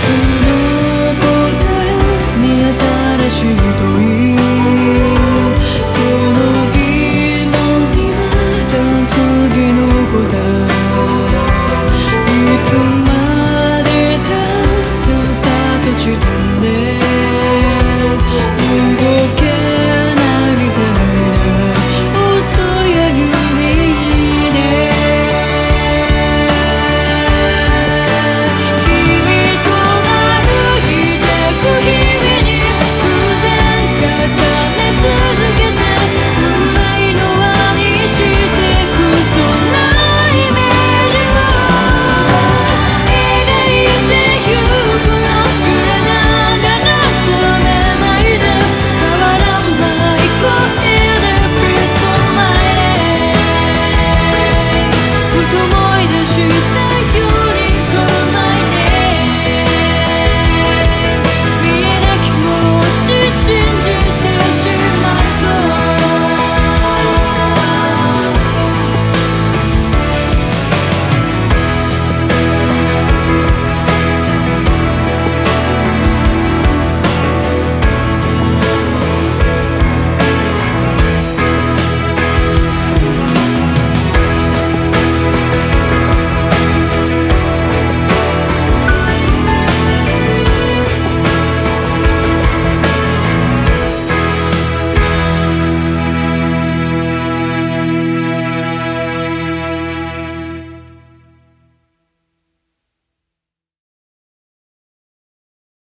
to